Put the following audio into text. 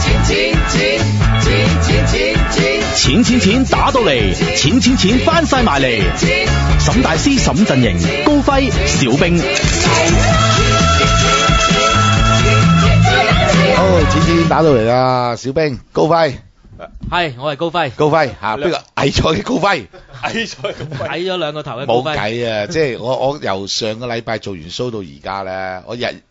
钱钱钱钱钱钱钱钱钱打到嚟，钱钱钱翻晒埋嚟，沈大师沈陣營高辉小兵。哦，钱钱钱打到嚟啦，小兵，高辉。系，我系高辉。高辉吓，呢个矮咗嘅高辉矮咗，矮咗两个头高冇计啊，即系我我由上个礼拜做完 show 到而家咧，我日。